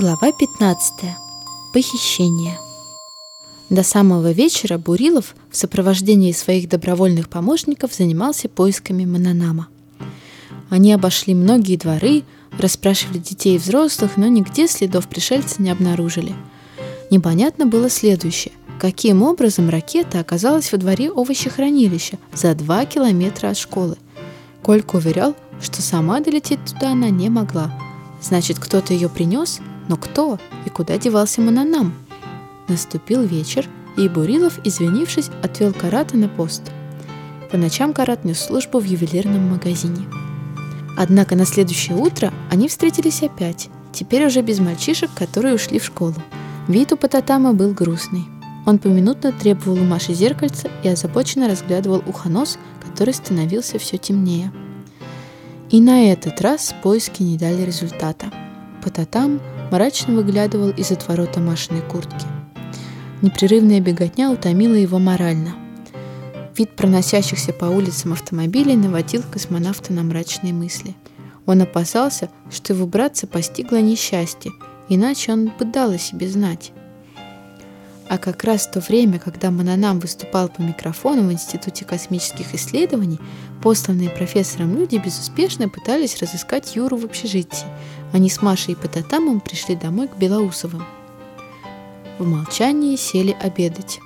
Глава 15. Похищение. До самого вечера Бурилов в сопровождении своих добровольных помощников занимался поисками Мананама. Они обошли многие дворы, расспрашивали детей и взрослых, но нигде следов пришельца не обнаружили. Непонятно было следующее. Каким образом ракета оказалась во дворе овощехранилища за два километра от школы? Колька уверял, что сама долететь туда она не могла. Значит, кто-то ее принес, но кто и куда девался Мананам? Наступил вечер, и Бурилов, извинившись, отвел Карата на пост. По ночам Карат нес службу в ювелирном магазине. Однако на следующее утро они встретились опять, теперь уже без мальчишек, которые ушли в школу. Вид у Пататама был грустный. Он поминутно требовал у Маши зеркальца и озабоченно разглядывал ухонос, который становился все темнее. И на этот раз поиски не дали результата. Пататам мрачно выглядывал из отворота Машиной куртки. Непрерывная беготня утомила его морально. Вид проносящихся по улицам автомобилей наводил космонавта на мрачные мысли. Он опасался, что его братца постигло несчастье, иначе он бы дал о себе знать. А как раз в то время, когда Мананам выступал по микрофону в Институте космических исследований, посланные профессором люди безуспешно пытались разыскать Юру в общежитии. Они с Машей и Пататамом пришли домой к Белоусовым. В молчании сели обедать.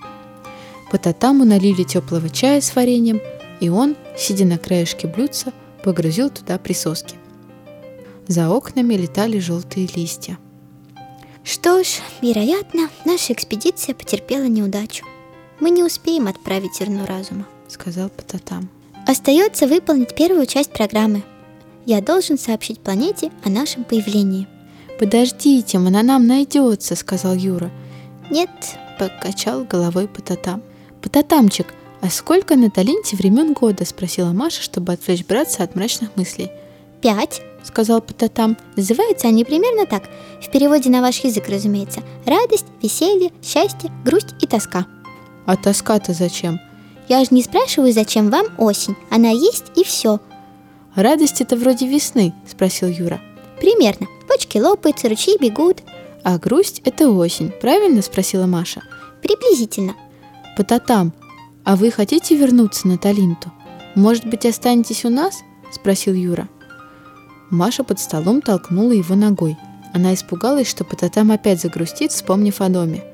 Пататаму налили теплого чая с вареньем, и он, сидя на краешке блюдца, погрузил туда присоски. За окнами летали желтые листья. Что ж, вероятно, наша экспедиция потерпела неудачу. Мы не успеем отправить зерно разума, сказал Пататам. Остается выполнить первую часть программы. Я должен сообщить планете о нашем появлении. Подождите, она нам найдется, сказал Юра. Нет, покачал головой Пататам. Пататамчик, а сколько на Талинте времен года? спросила Маша, чтобы отвлечь братца от мрачных мыслей. Пять, — сказал Пататам. «Называются они примерно так. В переводе на ваш язык, разумеется. Радость, веселье, счастье, грусть и тоска». «А тоска-то зачем?» «Я же не спрашиваю, зачем вам осень. Она есть и все». «Радость — это вроде весны?» — спросил Юра. «Примерно. Почки лопаются, ручьи бегут». «А грусть — это осень, правильно?» — спросила Маша. «Приблизительно». «Пататам, а вы хотите вернуться на Талинту? Может быть, останетесь у нас?» — спросил Юра. Маша под столом толкнула его ногой. Она испугалась, что Пататам опять загрустит, вспомнив о доме.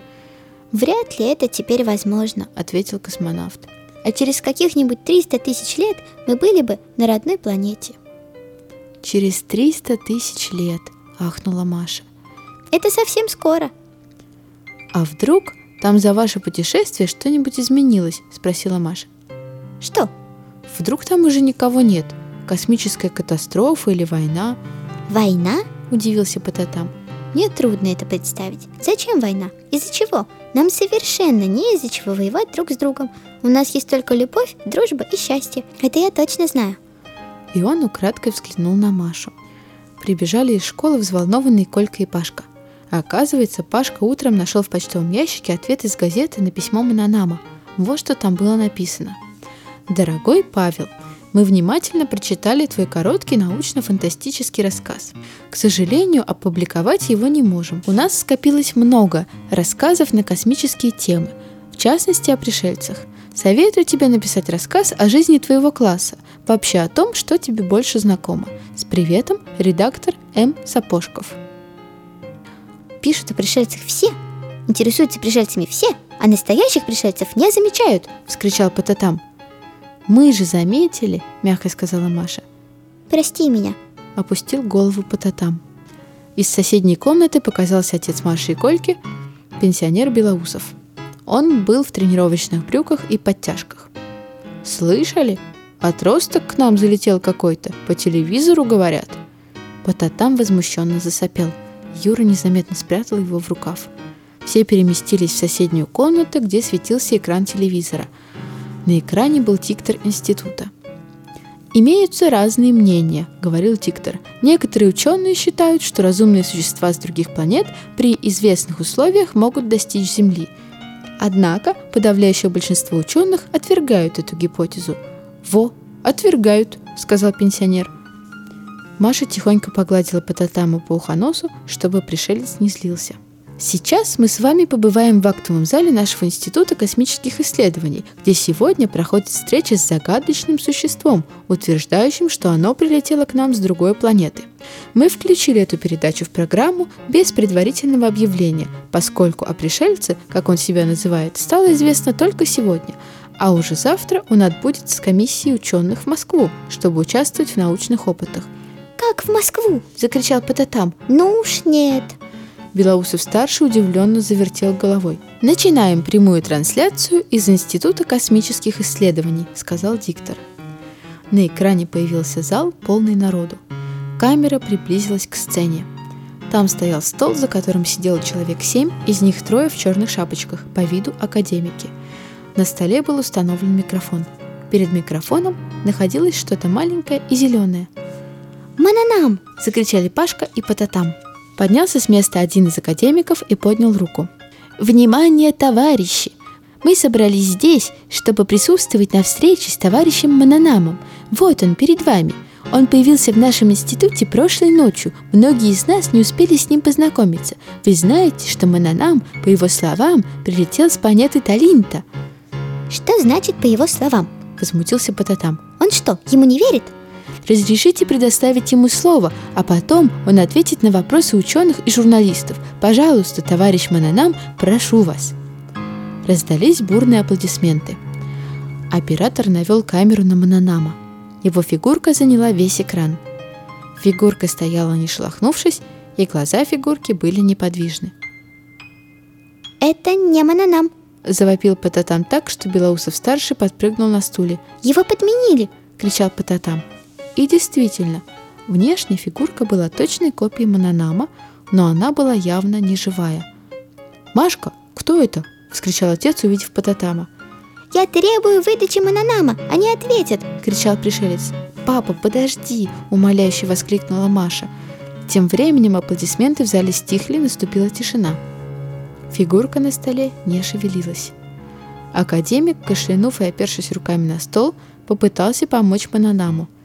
«Вряд ли это теперь возможно», — ответил космонавт. «А через каких-нибудь 300 тысяч лет мы были бы на родной планете». «Через 300 тысяч лет», — ахнула Маша. «Это совсем скоро». «А вдруг там за ваше путешествие что-нибудь изменилось?» — спросила Маша. «Что?» «Вдруг там уже никого нет?» Космическая катастрофа или война? Война? Удивился Пататам. Мне трудно это представить. Зачем война? Из-за чего? Нам совершенно не из-за чего воевать друг с другом. У нас есть только любовь, дружба и счастье. Это я точно знаю. И он украдкой взглянул на Машу. Прибежали из школы взволнованные Колька и Пашка. А оказывается, Пашка утром нашел в почтовом ящике ответ из газеты на письмо Мананама. Вот что там было написано. «Дорогой Павел, мы внимательно прочитали твой короткий научно-фантастический рассказ. К сожалению, опубликовать его не можем. У нас скопилось много рассказов на космические темы, в частности о пришельцах. Советую тебе написать рассказ о жизни твоего класса, вообще о том, что тебе больше знакомо. С приветом, редактор М. Сапожков. Пишут о пришельцах все, интересуются пришельцами все, а настоящих пришельцев не замечают, вскричал Пататам. «Мы же заметили», — мягко сказала Маша. «Прости меня», — опустил голову по татам. Из соседней комнаты показался отец Маши и Кольки, пенсионер Белоусов. Он был в тренировочных брюках и подтяжках. «Слышали? Отросток к нам залетел какой-то. По телевизору говорят». Потатам возмущенно засопел. Юра незаметно спрятал его в рукав. Все переместились в соседнюю комнату, где светился экран телевизора — на экране был диктор института. «Имеются разные мнения», — говорил диктор. «Некоторые ученые считают, что разумные существа с других планет при известных условиях могут достичь Земли. Однако подавляющее большинство ученых отвергают эту гипотезу». «Во, отвергают», — сказал пенсионер. Маша тихонько погладила Пататама по ухоносу, чтобы пришелец не злился. Сейчас мы с вами побываем в актовом зале нашего Института космических исследований, где сегодня проходит встреча с загадочным существом, утверждающим, что оно прилетело к нам с другой планеты. Мы включили эту передачу в программу без предварительного объявления, поскольку о пришельце, как он себя называет, стало известно только сегодня, а уже завтра он отбудет с комиссией ученых в Москву, чтобы участвовать в научных опытах. «Как в Москву?» – закричал Пататам. «Ну уж нет!» Белоусов-старший удивленно завертел головой. «Начинаем прямую трансляцию из Института космических исследований», — сказал диктор. На экране появился зал, полный народу. Камера приблизилась к сцене. Там стоял стол, за которым сидело человек семь, из них трое в черных шапочках, по виду академики. На столе был установлен микрофон. Перед микрофоном находилось что-то маленькое и зеленое. «Мананам!» – закричали Пашка и Пататам. Поднялся с места один из академиков и поднял руку. «Внимание, товарищи! Мы собрались здесь, чтобы присутствовать на встрече с товарищем Мананамом. Вот он перед вами. Он появился в нашем институте прошлой ночью. Многие из нас не успели с ним познакомиться. Вы знаете, что Мананам, по его словам, прилетел с планеты Талинта. Что значит по его словам? Возмутился Пататам. Он что, ему не верит? Разрешите предоставить ему слово, а потом он ответит на вопросы ученых и журналистов. Пожалуйста, товарищ Мананам, прошу вас. Раздались бурные аплодисменты. Оператор навел камеру на Мананама. Его фигурка заняла весь экран. Фигурка стояла не шелохнувшись, и глаза фигурки были неподвижны. «Это не Мананам!» – завопил Пататам так, что Белоусов-старший подпрыгнул на стуле. «Его подменили!» – кричал Пататам. И действительно, внешне фигурка была точной копией Мананама, но она была явно не живая. «Машка, кто это?» – вскричал отец, увидев Пататама. «Я требую выдачи Мананама, они ответят!» – кричал пришелец. «Папа, подожди!» – умоляюще воскликнула Маша. Тем временем аплодисменты в зале стихли, наступила тишина. Фигурка на столе не шевелилась. Академик, кашлянув и опершись руками на стол, попытался помочь Мананаму –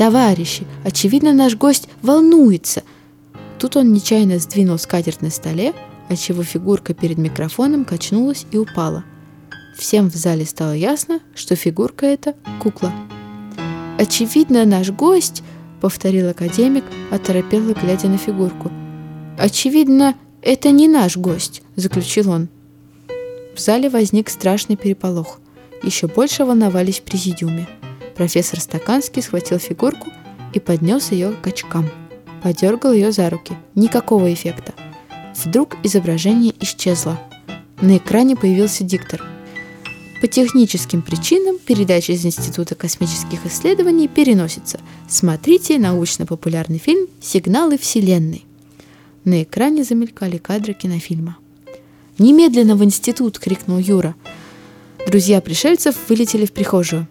«Товарищи, очевидно, наш гость волнуется!» Тут он нечаянно сдвинул скатерть на столе, отчего фигурка перед микрофоном качнулась и упала. Всем в зале стало ясно, что фигурка эта кукла. «Очевидно, наш гость», — повторил академик, оторопело глядя на фигурку. «Очевидно, это не наш гость», — заключил он. В зале возник страшный переполох. Еще больше волновались в президиуме. Профессор Стаканский схватил фигурку и поднес ее к очкам. Подергал ее за руки. Никакого эффекта. Вдруг изображение исчезло. На экране появился диктор. По техническим причинам передача из Института космических исследований переносится. Смотрите научно-популярный фильм «Сигналы Вселенной». На экране замелькали кадры кинофильма. «Немедленно в институт!» — крикнул Юра. Друзья пришельцев вылетели в прихожую.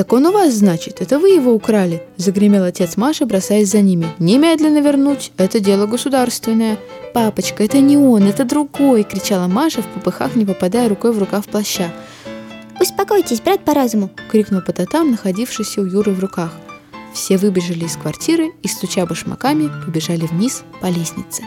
«Так он у вас, значит? Это вы его украли?» – загремел отец Маши, бросаясь за ними. «Немедленно вернуть! Это дело государственное!» «Папочка, это не он, это другой!» – кричала Маша в попыхах, не попадая рукой в рукав плаща. «Успокойтесь, брат по разуму!» – крикнул Пататам, находившийся у Юры в руках. Все выбежали из квартиры и, стуча башмаками, побежали вниз по лестнице.